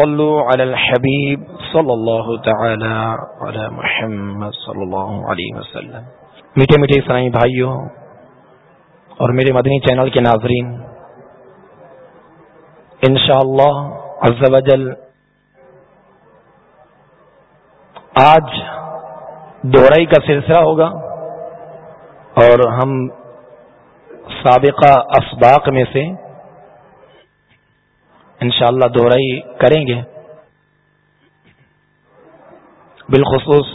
صلوا على الحبيب صلى الله تعالى على محمد صلى الله عليه وسلم. میٹھے میٹھے اسلامی بھائیوں اور میرے مدنی چینل کے ناظرین، انشاءاللہ عز و جل آج دوہرائی کا سلسلہ ہوگا اور ہم سابقہ اسباق میں سے انشاءاللہ اللہ دوہرائی کریں گے۔ بالخصوص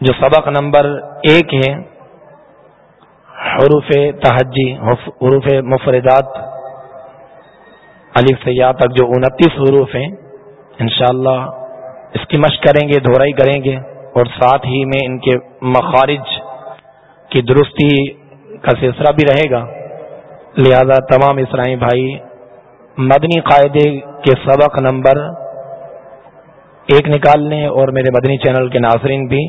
جو سبق نمبر ایک ہے، حروف تحجی حروف مفردات علی سیاح تک جو انتیس حروف ہیں، انشاءاللہ اس کی مشق کریں گے دہرائی کریں گے۔ اور ساتھ ہی میں ان کے مخارج کی درستی کا سلسلہ بھی رہے گا۔ لہذا تمام اسرائی بھائی مدنی قاعدے کے سبق نمبر ایک نکال لیں اور میرے مدنی چینل کے ناظرین بھی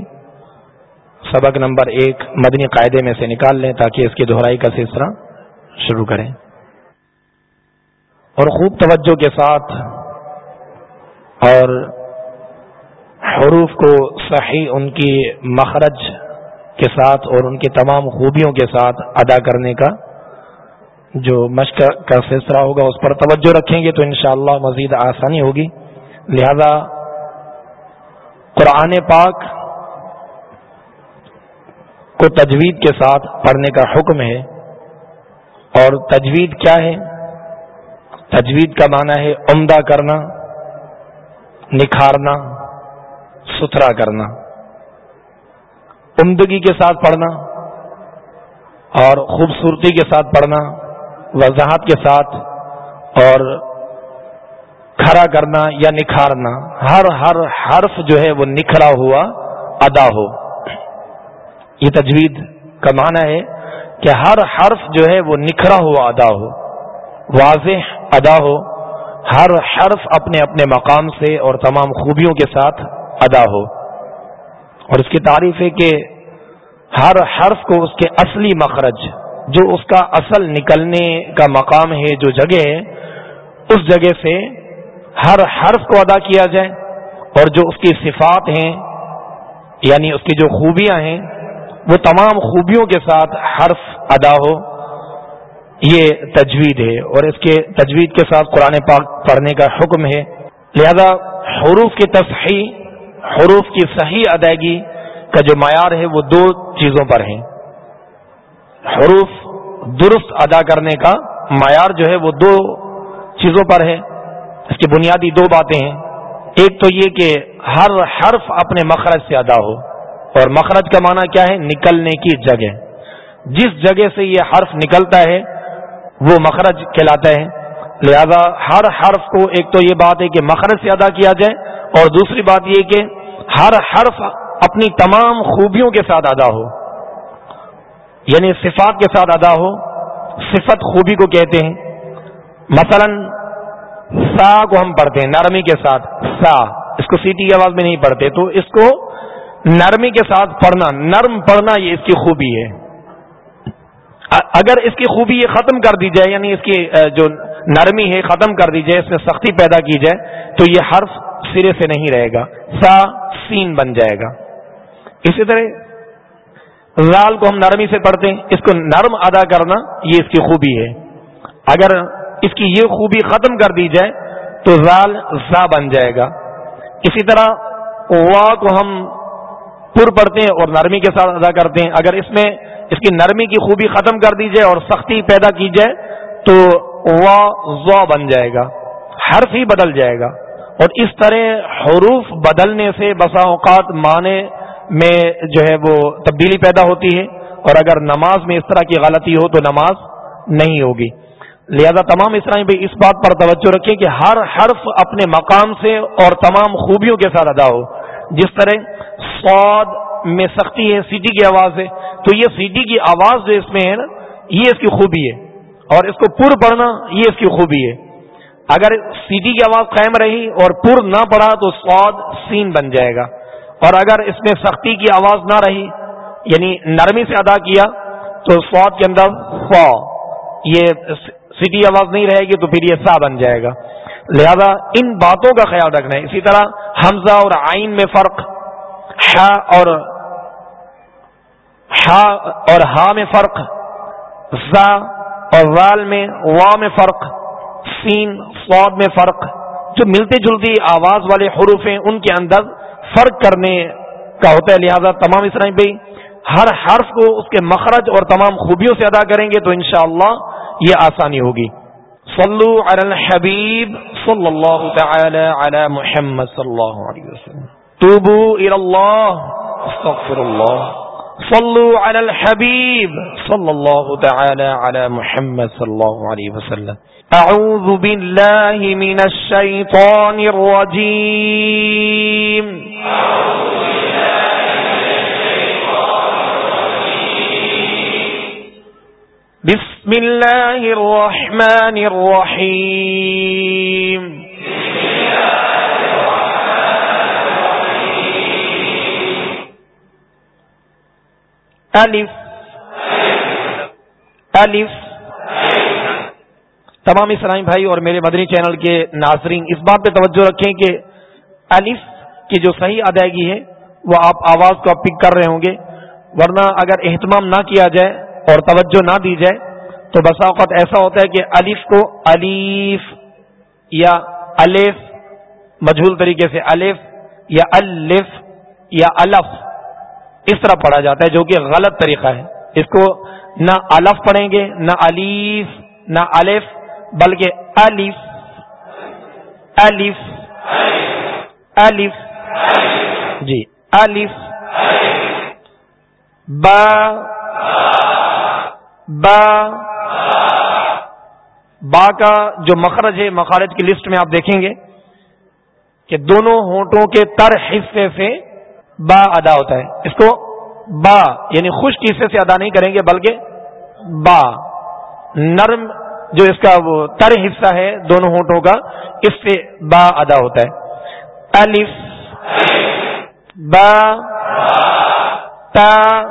سبق نمبر ایک مدنی قاعدے میں سے نکال لیں تاکہ اس کی دہرائی کا سلسلہ شروع کریں۔ اور خوب توجہ کے ساتھ اور حروف کو صحیح ان کی مخرج کے ساتھ اور ان کی تمام خوبیوں کے ساتھ ادا کرنے کا جو مشق کا سلسلہ ہوگا اس پر توجہ رکھیں گے تو انشاءاللہ مزید آسانی ہوگی۔ لہذا قرآن پاک کو تجوید کے ساتھ پڑھنے کا حکم ہے۔ اور تجوید کیا ہے؟ تجوید کا معنی ہے عمدہ کرنا، نکھارنا، ستھرا کرنا۔ عمدگی کے ساتھ پڑھنا اور خوبصورتی کے ساتھ پڑھنا۔ وضاحت کے ساتھ اور کھڑا کرنا یا نکھارنا، ہر ہر حرف جو ہے وہ نکھرا ہوا ادا ہو۔ یہ تجوید کا معنی ہے کہ ہر حرف جو ہے وہ نکھرا ہوا ادا ہو، واضح ادا ہو، ہر حرف اپنے اپنے مقام سے اور تمام خوبیوں کے ساتھ ادا ہو۔ اور اس کی تعریف ہے کہ ہر حرف کو اس کے اصلی مخرج جو اس کا اصل نکلنے کا مقام ہے، جو جگہ ہے، اس جگہ سے ہر حرف کو ادا کیا جائے اور جو اس کی صفات ہیں یعنی اس کی جو خوبیاں ہیں، وہ تمام خوبیوں کے ساتھ حرف ادا ہو، یہ تجوید ہے۔ اور اس کے تجوید کے ساتھ قرآن پاک پڑھنے کا حکم ہے۔ لہذا حروف کی تصحیح، حروف کی صحیح ادائیگی کا جو معیار ہے، وہ دو چیزوں پر ہیں۔ حروف درست ادا کرنے کا معیار جو ہے وہ دو چیزوں پر ہے۔ اس کی بنیادی دو باتیں ہیں۔ ایک تو یہ کہ ہر حرف اپنے مخرج سے ادا ہو۔ اور مخرج کا معنی کیا ہے؟ نکلنے کی جگہ۔ جس جگہ سے یہ حرف نکلتا ہے، وہ مخرج کہلاتا ہے۔ لہذا ہر حرف کو ایک تو یہ بات ہے کہ مخرج سے ادا کیا جائے۔ اور دوسری بات یہ کہ ہر حرف اپنی تمام خوبیوں کے ساتھ ادا ہو۔ یعنی صفات کے ساتھ ادا ہو، صفت خوبی کو کہتے ہیں۔ مثلا، سا کو ہم پڑھتے ہیں، نرمی کے ساتھ، سا۔ اس کو سیٹی کی آواز میں نہیں پڑھتے، تو اس کو نرمی کے ساتھ پڑھنا، نرم پڑھنا یہ اس کی خوبی ہے۔ اگر اس کی خوبی یہ ختم کر دی جائے یعنی اس کی جو نرمی ہے، ختم کر دی جائے، اس میں سختی پیدا کی جائے، تو یہ حرف سرے سے نہیں رہے گا۔ سا سین بن جائے گا۔ اسی طرح زال کو ہم نرمی سے پڑھتے ہیں، اس کو نرم ادا کرنا یہ اس کی خوبی ہے۔ اگر اس کی یہ خوبی ختم کر دی جائے، تو زال زا بن جائے گا۔ اسی طرح وا کو ہم پر پڑھتے ہیں اور نرمی کے ساتھ ادا کرتے ہیں۔ اگر اس میں اس کی نرمی کی خوبی ختم کر دی جائے اور سختی پیدا کی جائے، تو وا زوا بن جائے گا۔ حرف ہی بدل جائے گا۔ اور اس طرح حروف بدلنے سے بسا اوقات معنی میں جو ہے وہ تبدیلی پیدا ہوتی ہے اور اگر نماز میں اس طرح کی غلطی ہو تو نماز نہیں ہوگی۔ لہذا تمام اسرائی بھی اس بات پر توجہ رکھیں کہ ہر حرف اپنے مقام سے اور تمام خوبیوں کے ساتھ ادا ہو۔ جس طرح سعود میں سختی ہے، سیٹی کی آواز ہے، تو یہ سیٹی کی آواز جو اس میں ہے نا، یہ اس کی خوبی ہے۔ اور اس کو پر پڑھنا یہ اس کی خوبی ہے۔ اگر سیٹی کی آواز قائم رہی اور پر نہ پڑھا تو سعود سین بن جائے گا۔ اور اگر اس میں سختی کی آواز نہ رہی یعنی نرمی سے ادا کیا، تو سواد کے اندر فا یہ سٹی آواز نہیں رہے گی تو پھر یہ سا بن جائے گا۔ لہذا ان باتوں کا خیال رکھنا ہے۔ اسی طرح حمزہ اور آئین میں فرق ہا اور ہا اور ہا میں فرق، زا اور وال میں وا میں فرق، سین سواد میں فرق، جو ملتے جلتی آواز والے حروف ہیں، ان کے اندر فرق کرنے کا ہوتا ہے، لہذا تمام اسرائیل بھائی ہر حرف کو اس کے مخرج اور تمام خوبیوں سے ادا کریں گے تو انشاءاللہ یہ آسانی ہوگی۔ صلو علی الحبیب صلی اللہ تعالی علی محمد صلی اللہ علیہ وسلم۔ توبو الى اللہ، استغفر اللہ۔ صلو علی الحبیب صلی اللہ تعالی علی محمد صلی اللہ علیہ وسلم. اعوذ باللہ من الشیطان الرجیم بسم الله الرحمن الرحيم. الف الف تمام اسلام بھائی اور میرے مدنی چینل کے ناظرین، اس بات پہ توجہ رکھیں کہ الف کی جو صحیح ادائیگی ہے، وہ آپ آواز کو پک کر رہے ہوں گے۔ ورنہ اگر اہتمام نہ کیا جائے اور توجہ نہ دی جائے، تو بسا اوقات ایسا ہوتا ہے کہ الف کو الف یا الف، مجھول طریقے سے الف یا الف یا الف۔ اس طرح پڑھا جاتا ہے جو کہ غلط طریقہ ہے۔ اس کو نہ الف پڑھیں گے، نہ الف نہ الف، بلکہ الف الف الف جی الف، با با با کا جو مخرج ہے، مخارج کی لسٹ میں آپ دیکھیں گے کہ دونوں ہونٹوں کے تر حصے سے با ادا ہوتا ہے۔ اس کو با یعنی خشک حصے سے ادا نہیں کریں گے، بلکہ با۔ نرم جو اس کا وہ تر حصہ ہے دونوں ہونٹوں کا، اس سے با ادا ہوتا ہے۔ الف، با، تا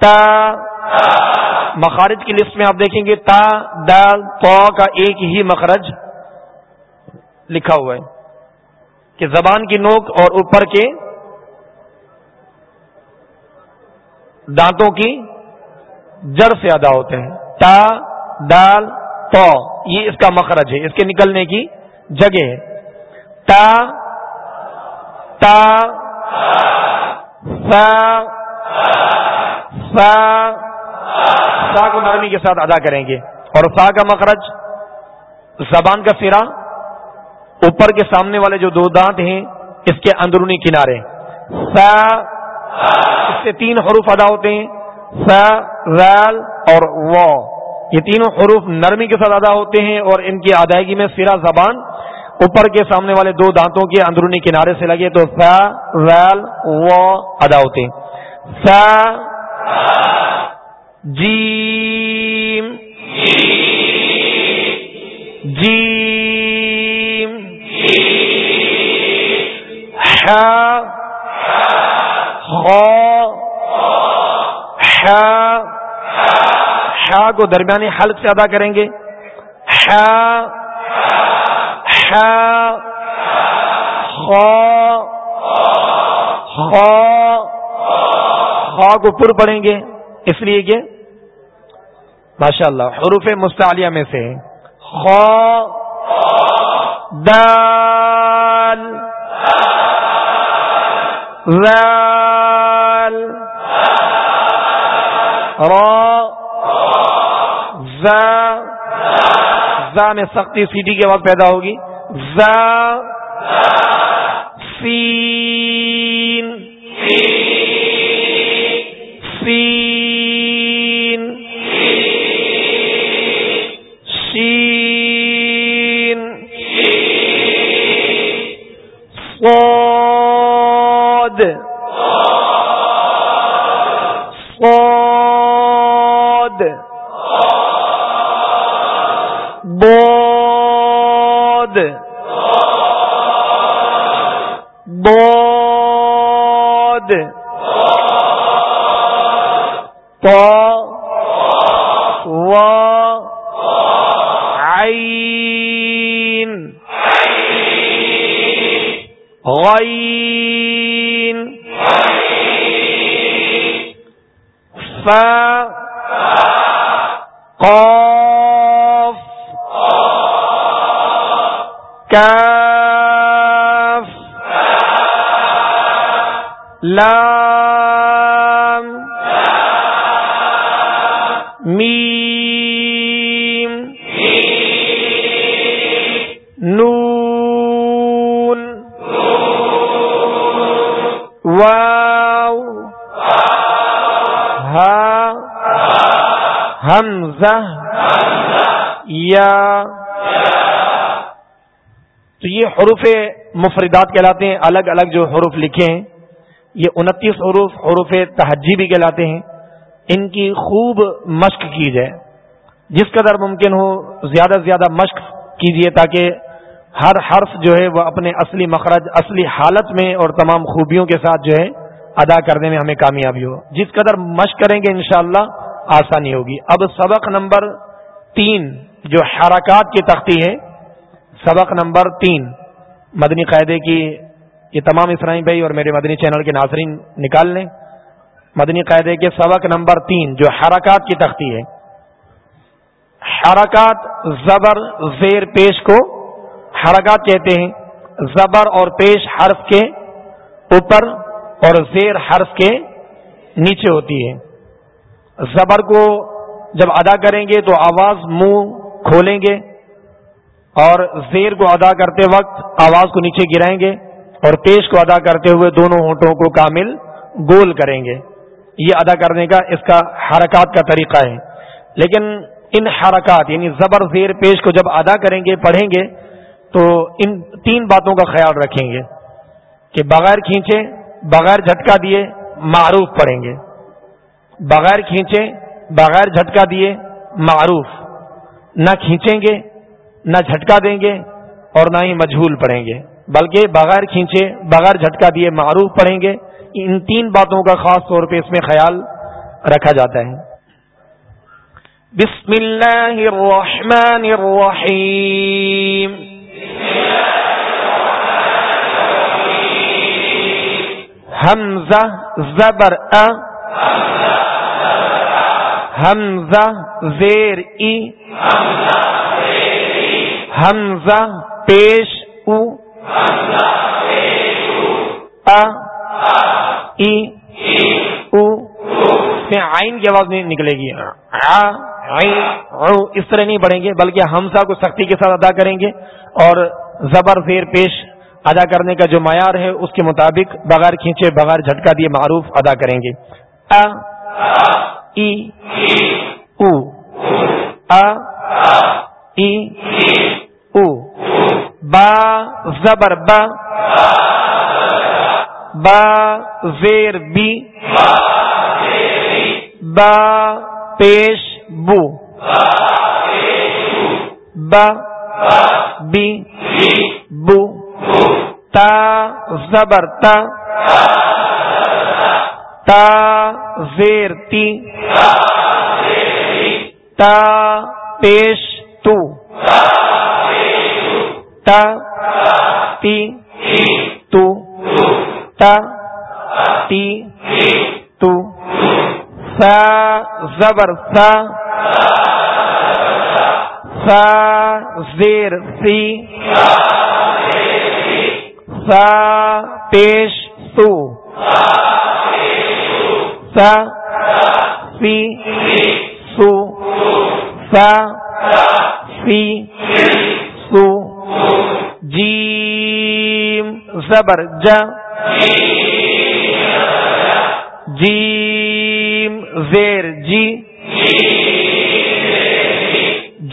تا۔ مخارج کی لسٹ میں آپ دیکھیں گے، تا، دال تو کا ایک ہی مخرج لکھا ہوا ہے۔ کہ زبان کی نوک اور اوپر کے دانتوں کی جڑ سے ادا ہوتے ہیں۔ تا، دال، تو، یہ اس کا مخرج ہے۔ اس کے نکلنے کی جگہ ہے۔ تا تا، سا کو نرمی کے ساتھ ادا کریں گے۔ اور سا کا مخرج زبان کا سرا اوپر کے سامنے والے جو دو دانت ہیں، اس کے اندرونی کنارے۔ سا، اس سے تین حروف ادا ہوتے ہیں۔ سا ریل اور و۔ یہ تینوں حروف نرمی کے ساتھ ادا ہوتے ہیں اور ان کی ادائیگی میں سرا زبان اوپر کے سامنے والے دو دانتوں کے اندرونی کنارے سے لگے تو سا ریل و ادا ہوتے ہیں۔ سا، جیم۔ جیم۔ کو درمیانی حلق سے ادا کریں گے. کو پر پڑیں گے. اس لیے کہ ماشاء اللہ حروف مستعلیہ میں سے دال ذال. را. زا زا میں سختی سیٹی کے بعد پیدا ہوگی. زا سین. سین. شین. سو ف قاف کاف لام میم یا تو یہ حروف مفردات کہلاتے ہیں، الگ الگ جو حروف لکھے ہیں، یہ انتیس حروف حروف تہجی بھی کہلاتے ہیں۔ ان کی خوب مشق کی جائے۔ جس قدر ممکن ہو، زیادہ سے زیادہ مشق کیجیے تاکہ ہر حرف جو ہے وہ اپنے اصلی مخرج، اصلی حالت میں اور تمام خوبیوں کے ساتھ جو ہے ادا کرنے میں ہمیں کامیابی ہو۔ جس قدر مشق کریں گے انشاءاللہ آسانی ہوگی۔ اب سبق نمبر تین جو حرکات کی تختی ہے، سبق نمبر تین، مدنی قاعدے کی یہ تمام اسرائیم بھائی اور میرے مدنی چینل کے ناظرین نکال لیں۔ مدنی قاعدے کے سبق نمبر تین جو حرکات کی تختی ہے۔ حرکات زبر زیر پیش کو حرکات کہتے ہیں۔ زبر اور پیش حرف کے اوپر اور زیر حرف کے نیچے ہوتی ہے۔ زبر کو جب ادا کریں گے تو آواز منہ کھولیں گے اور زیر کو ادا کرتے وقت آواز کو نیچے گرائیں گے اور پیش کو ادا کرتے ہوئے دونوں ہونٹوں کو کامل گول کریں گے۔ یہ ادا کرنے کا اس کا حرکات کا طریقہ ہے۔ لیکن ان حرکات یعنی زبر زیر پیش کو جب ادا کریں گے، پڑھیں گے، تو ان تین باتوں کا خیال رکھیں گے کہ بغیر کھینچے، بغیر جھٹکا دیے معروف پڑھیں گے۔ بغیر کھینچے، بغیر جھٹکا دیے، معروف۔ نہ کھینچیں گے، نہ جھٹکا دیں گے اور نہ ہی مجھول پڑھیں گے۔ بلکہ بغیر کھینچے، بغیر جھٹکا دیے معروف پڑھیں گے۔ ان تین باتوں کا خاص طور پہ اس میں خیال رکھا جاتا ہے۔ بسم اللہ الرحمن الرحیم۔ حمزہ، زبر ا حمزہ زیر ای حمزہ پیش او آئین کی آواز نہیں نکلے گی۔ اس طرح نہیں پڑھیں گے، بلکہ ہمسا کو سختی کے ساتھ ادا کریں گے اور زبر زیر پیش ادا کرنے کا جو معیار ہے، اس کے مطابق بغیر کھینچے، بغیر جھٹکا دیے معروف ادا کریں گے۔ ای او ا ای او با زبر با با زیر بی با پیش بو با بی بو تا زبر تا تا زیر تی تا پیش تو تا تی تو تا تی تو سا زبر، سا سا زیر سی سا پیش سو سا، سی، سو، سا، سی، سو، جیم، زبر، جا، جیم، زیر جی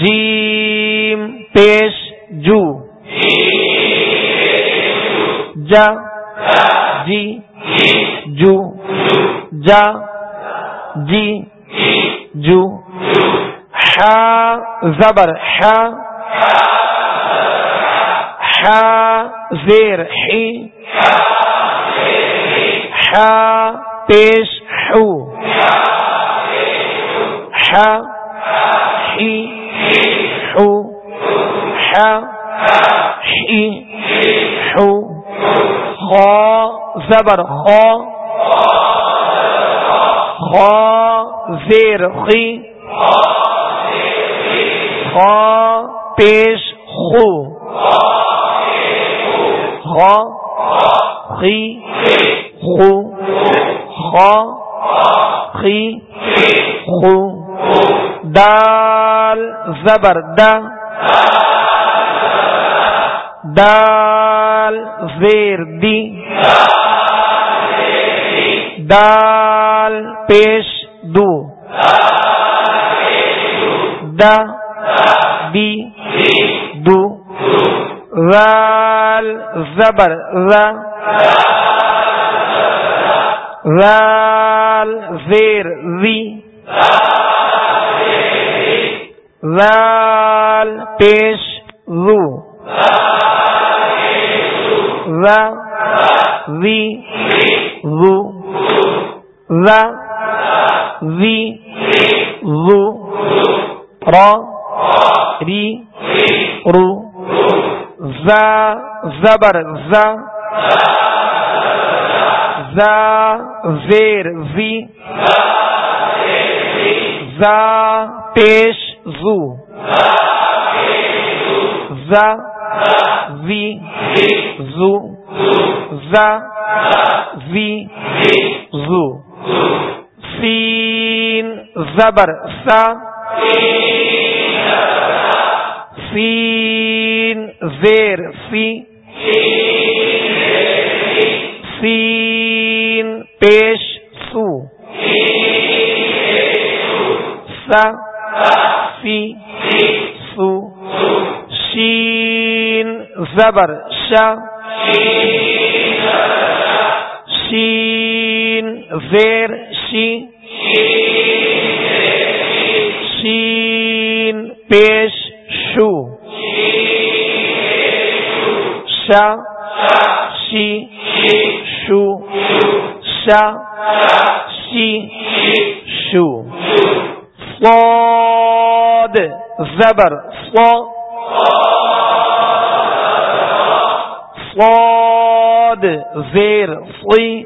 جیم، پیش، جو، جا جی جو جا جی جو زبر زیر ہی پیش ہو ہو زبر خو خو زیر خی خو پیش خو خو خی خو خو خی خو دال زبر دا دال زیر دی دال پیش دو۔ دا دی دو۔ رال زبر ر رال زیر ری رال پیش رو۔ ر وی، رو۔ ر وی رو را ری رو ز زبر ز ز زیر زی ز پیش زو ز وی زو ز وی زو سین زبر، سا. سین، زیر، سی. سین، پیش، سو. سا. سی. سو. شین، زبر، شا. شین، زیر، شی. شین، پیش شو۔ شا، شی، شو۔ شا، شی، شو۔ صاد، زبر صاد صاد، زیر، صی۔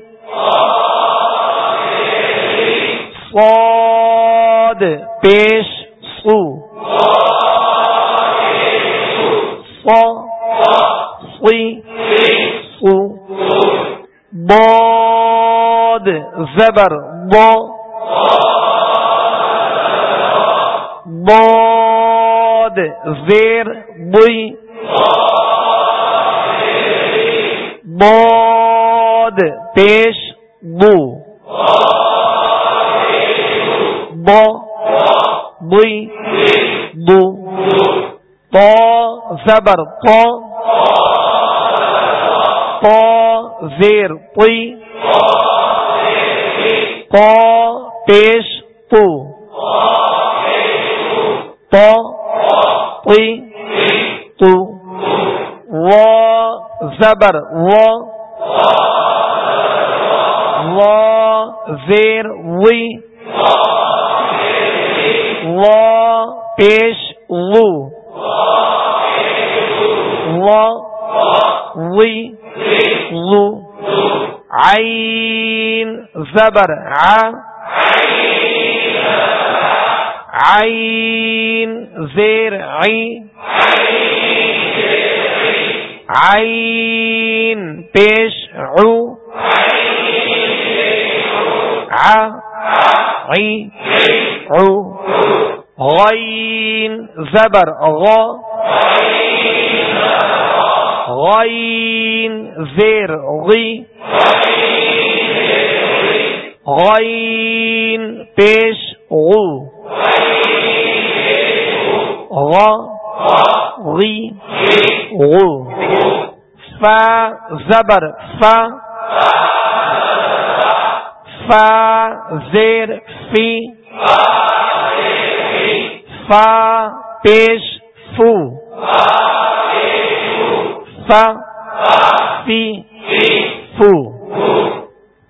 صاد پیش سو۔ صا صی سو۔ باد۔ زبر۔ با۔ باد۔ زیر۔ بوی باد۔ پیش زبر، پا پا، زیر پوی پا، پیش، پو، پا پوی تو، و، زبر، و و، زیر، وی، و، پیش و و وی و زبر ع عین زیر عی عین پیش عو ع عی عو غین زبر غا غین زیر غی غین پیش غو. غا غی غو. فا زبر فا. فا زیر فی. فا پیش فو. فا فی فو۔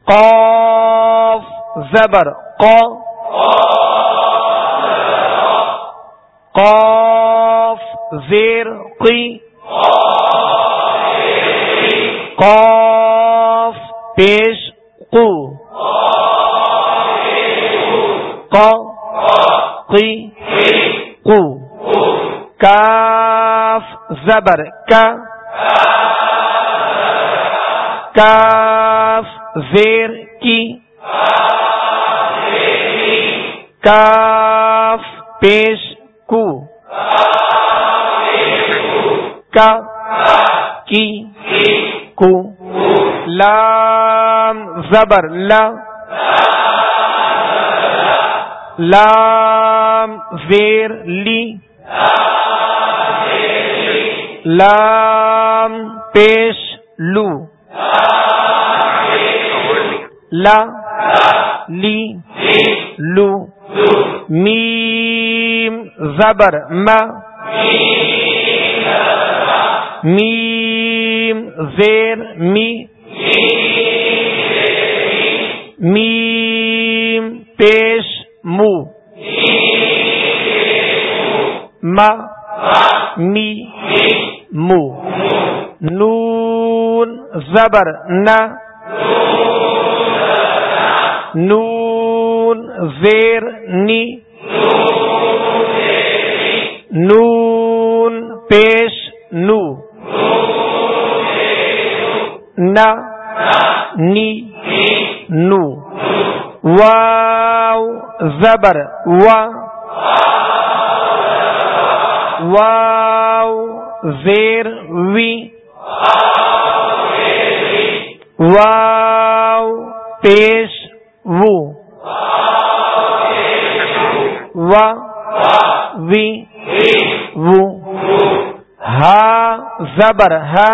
قاف، زبر قاف، زیر، قی۔ قاف، پیش، قو۔ قی، قو۔ کاف، زبر، کا۔ کاف زیر کی کاف پیش کو کا کی کو لام زبر لا لام زیر لی لام پیش لو۔ لا، لی، لو۔ میم، زبر، ما۔ میم، زیر، می۔ میم، پیش، مو۔ ما، می، مو۔ نون، زبر نہ نون، زیر، نی. نون، پیش، نو. نہ نی، نو. واو، زبر، وا. واو، زیر، وی. واو پیش وو وا وی وو ہا زبر ہا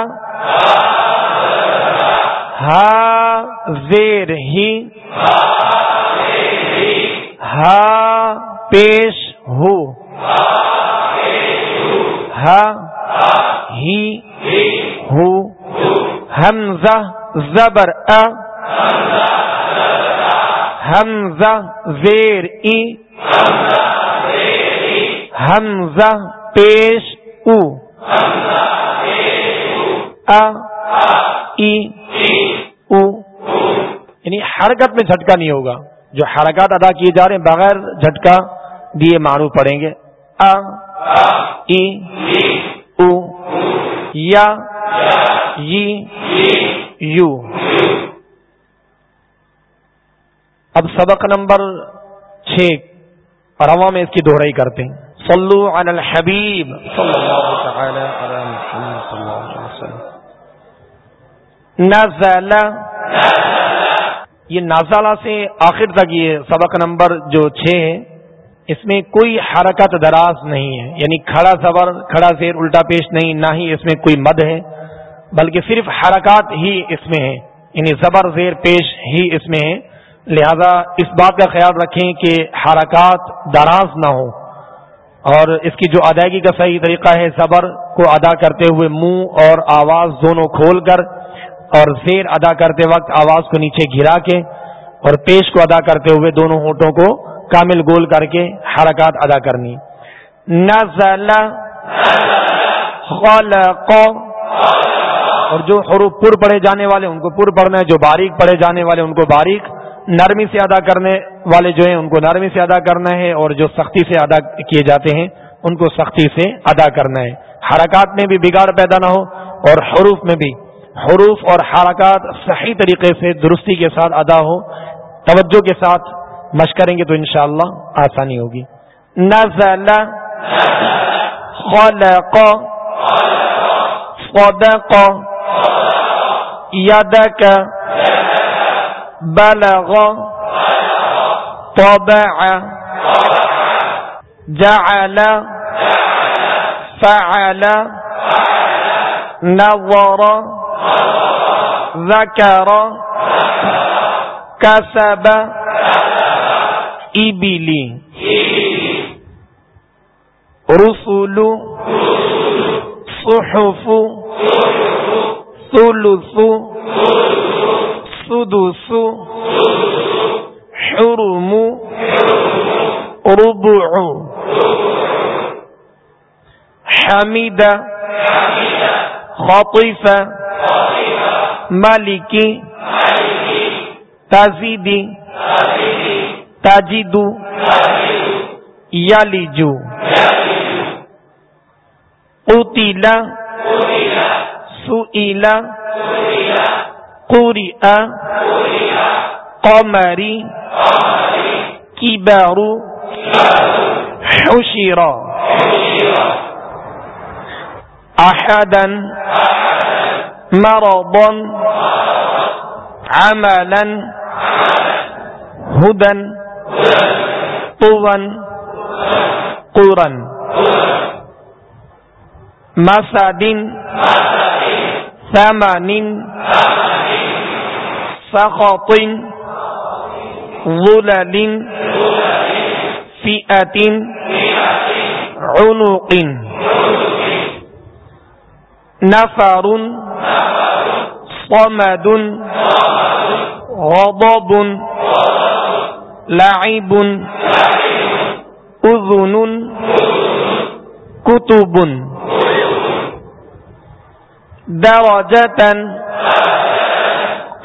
ہا زیر ہی ہا پیش ہو ہی ہو حمزہ زبر ا حمزہ زیر ای حمزہ پیش او ای او یعنی حرکت میں جھٹکا نہیں ہوگا۔ جو حرکات ادا کیے جا رہے ہیں، بغیر جھٹکا دیے معروف پڑیں گے۔ ا ای، او، یا جی۔ یو۔ اب سبق نمبر چھ۔ رواں میں اس کی دوہرائی کرتے ہیں۔ صلو علی الحبیب۔ صلی اللہ تعالی علی محمد صلی اللہ علیہ وسلم نزل۔ یہ نازالہ سے آخر تک یہ سبق نمبر جو چھ ہے، اس میں کوئی حرکت دراز نہیں ہے۔ یعنی کھڑا زبر، کھڑا زیر الٹا پیش نہیں، نہ ہی اس میں کوئی مد ہے۔ بلکہ صرف حرکات ہی اس میں ہے یعنی زبر، زیر، پیش ہی اس میں ہے لہذا اس بات کا خیال رکھیں کہ حرکات دراز نہ ہو اور اس کی جو ادائیگی کا صحیح طریقہ ہے، زبر کو ادا کرتے ہوئے منہ اور آواز دونوں کھول کر اور زیر ادا کرتے وقت آواز کو نیچے گرا کے اور پیش کو ادا کرتے ہوئے دونوں ہونٹوں کو کامل گول کر کے حرکات ادا کرنی۔ نزل خلق اور جو حروف پر پڑھے جانے والے ان کو پر پڑھنا ہے، جو باریک پڑھے جانے والے ان کو باریک نرمی سے ادا کرنے والے جو ہیں، ان کو نرمی سے ادا کرنا ہے اور جو سختی سے ادا کیے جاتے ہیں، ان کو سختی سے ادا کرنا ہے۔ حرکات میں بھی بگاڑ پیدا نہ ہو اور حروف میں بھی۔ حروف اور حرکات صحیح طریقے سے درستی کے ساتھ ادا ہو، توجہ کے ساتھ مشق کریں گے تو انشاءاللہ آسانی ہوگی۔ نزل خلق، صدق يدك بلغ طبع جعل فعل نظر ذكر كسب ایبیلی رسول صحف ثلث سدس حرم ربع حمد خطف ملك تازیدی تاجیدو یالیجو اوتیلا سوئیلا قوری قمری کیبارو حشیرا احدا مرضا عملا هدى طوا قورا مسد ثمن سخط ظلل فئة عنق نفر صمد غضب لعب أذن كتب درجة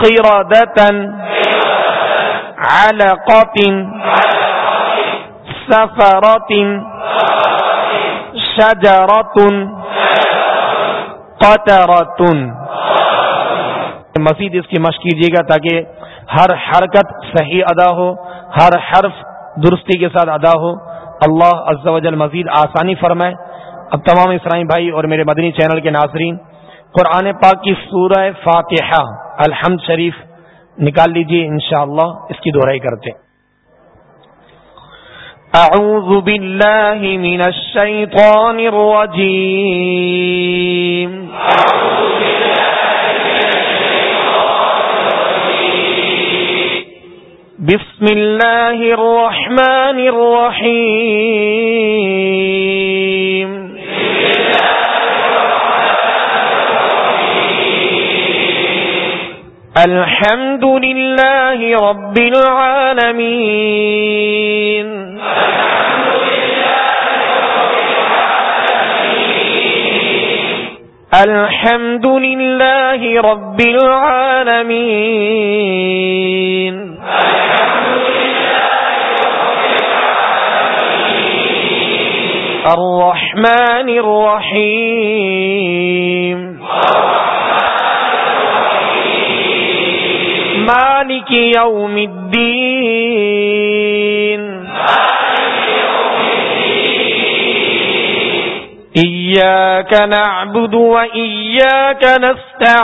قردة علقة سفرة شجرة قطرة مزید اس کی مشق کیجیے گا تاکہ ہر حرکت صحیح ادا ہو، ہر حرف درستی کے ساتھ ادا ہو۔ اللہ عز و جل مزید آسانی فرمائے۔ اب تمام اسرائی بھائی اور میرے مدنی چینل کے ناظرین قرآن پاک کی سورہ فاتحہ، الحمد شریف نکال لیجیے انشاءاللہ، اس کی دہرائی کرتے اعوذ باللہ من الشیطان الرجیم۔ بسم اللہ الرحمن الرحیم۔ الحمد لله رب العالمين الحمد لله رب العالمين الرحمن الرحيم مالك يوم الدين إياك نعبد وإياك نستعين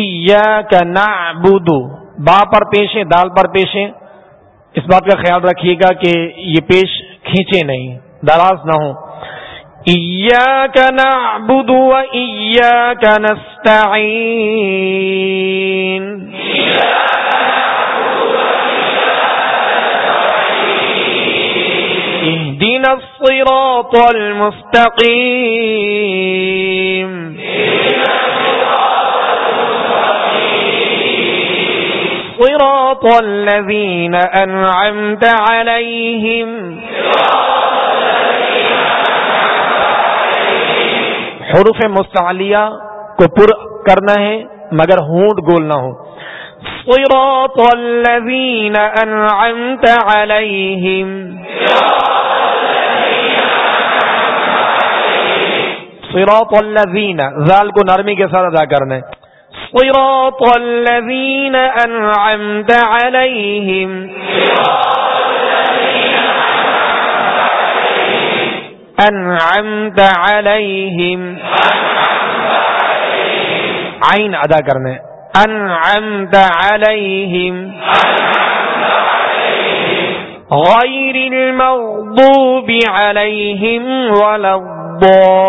إياك نعبد۔ با پر پیشیں، دال پر پیشیں۔ اس بات کا خیال رکھیے گا کہ یہ پیش کھینچے نہیں، دراز نہ ہوں۔ إياك نعبد وإياك نستعين اهدنا الصراط المستقيم صراط الذين أنعمت عليهم صراط حروف مستعلیہ کو پر کرنا ہے مگر ہونٹ گول نہ ہو۔ صراط الذین انعمت علیہم۔ صراط الذین ذال کو نرمی کے ساتھ ادا کرنا ہے۔ صراط الذین انعمت علیہم۔ انعمت علیہم عین ادا کرنے. انعمت علیہم غیر المغضوب علیہم ولا الضالین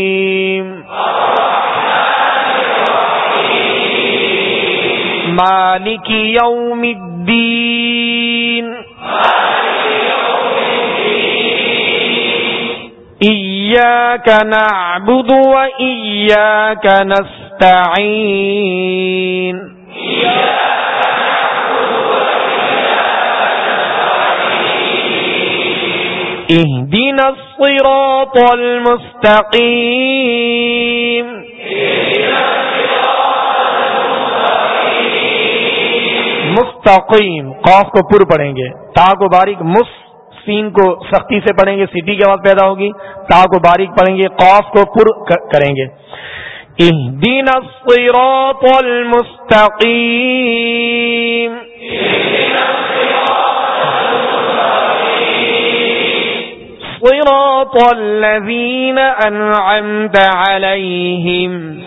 مالك يوم الدين إياك نعبد وإياك نستعين اهدنا الصراط المستقيم مستقیم، قوف کو پر پڑھیں گے۔ تا کو باریک، مس، سین کو سختی سے پڑھیں گے سیٹی کی آواز پیدا ہوگی۔ تا کو باریک پڑھیں گے، قوف کو پر کریں گے۔ اهدنا الصراط المستقيم صراط الذين أنعمت عليهم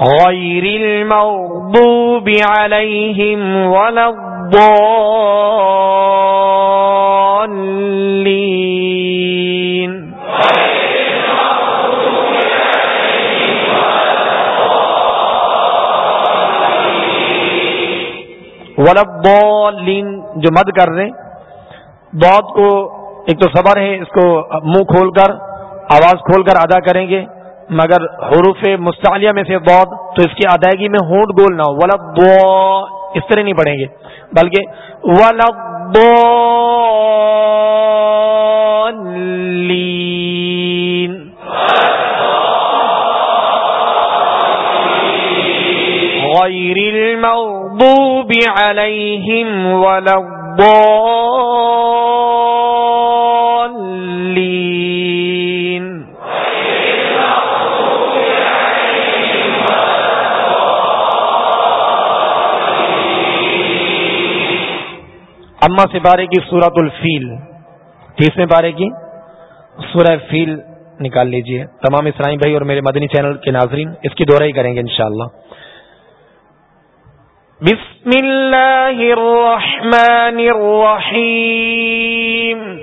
غير المغضوب عليهم ولا الضالين ولبالین جو مد کر رہے بہت کو، ایک تو صبر ہے، اس کو منہ کھول کر، آواز کھول کر ادا کریں گے۔ مگر حروف مستعلیہ میں سے بہت تو اس کی ادائیگی میں ہونٹ گول نہ ہو۔ ولب اس طرح نہیں پڑھیں گے۔ بلکہ ولب غير المغضوب عليهم ولا الضالين اما سے بارے کی سورت الفیل۔ تیسویں بارے کی سورہ فیل نکال لیجیے۔ تمام اسرائیل بھائی اور میرے مدنی چینل کے ناظرین، اس کی دورہ ہی کریں گے انشاءاللہ۔ بسم الله الرحمن الرحيم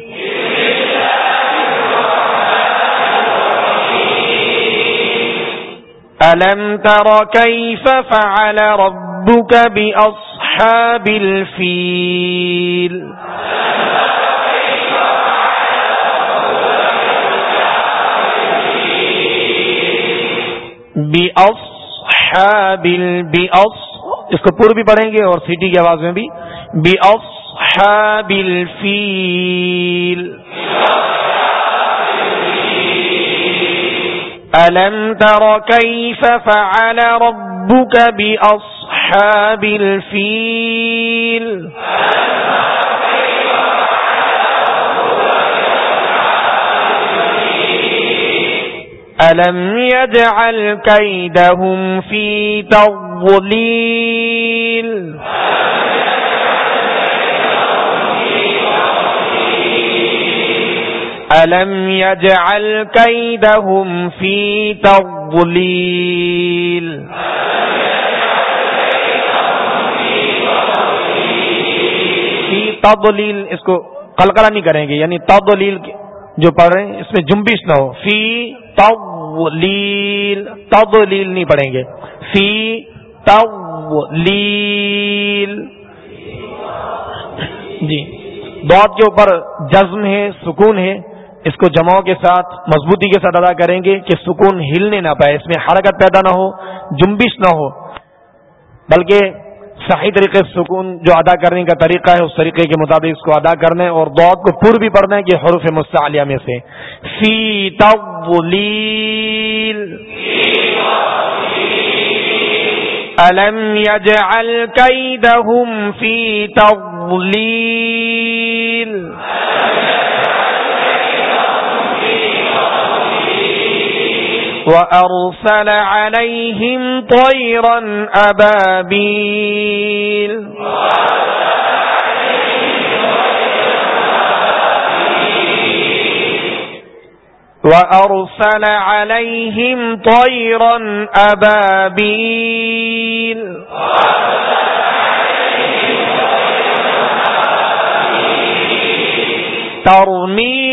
ألم تر كيف فعل ربك ربك بأصحاب الفيل بأصحاب البأص اس کو پور بھی پڑھیں گے اور سیٹی کی آواز میں بھی. بی اصحاب الفیل. ألم تر كيف فعل ربك بأصحاب أصحاب الفيل. ألم يجعل كيدهم في تضليل؟ ألم يجعل كيدهم في تضليل؟ ألم يجعل كيدهم في تضليل اس کو قلقلہ نہیں کریں گے یعنی تضليل جو پڑھ رہے ہیں، اس میں جنبش نہ ہو۔ فی تولیل تضلیل نہیں پڑھیں گے۔ فی تولیل جی۔ بہت کے اوپر جزم ہے، سکون ہے۔ اس کو جماؤ کے ساتھ، مضبوطی کے ساتھ ادا کریں گے کہ سکون ہلنے نہ پائے، اس میں حرکت پیدا نہ ہو، جنبش نہ ہو۔ بلکہ صحیح طریقے سے سکون جو ادا کرنے کا طریقہ ہے، اس طریقے کے مطابق اس کو ادا کرنا ہے اور دعت کو پور بھی پڑھنا ہے کہ حروف مستعلیہ میں سے۔ فی تولیل ألم يجعل كيدهم في تضليل وأرسل عليهم طيرا أبابيل وأرسل عليهم طيرا أبابيل ترميم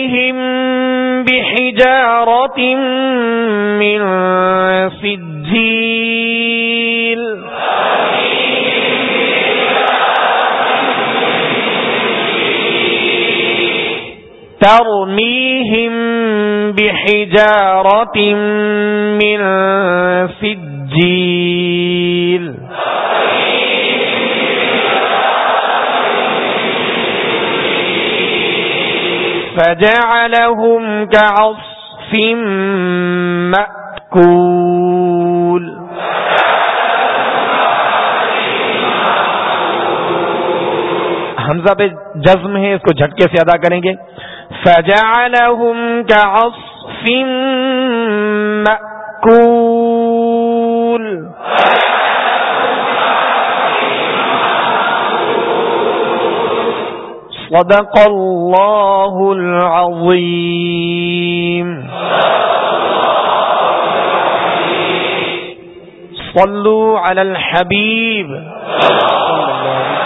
بحجارة من سجيل. ترميهم بحجارة من سجيل. فجعلهم كعصف مأكول حمزہ پہ جزم ہے، اس کو جھٹکے سے ادا کریں گے۔ فجعلهم كعصف مأكول صدق الله العظيم. صلوا على الحبيب. صلى الله تعالى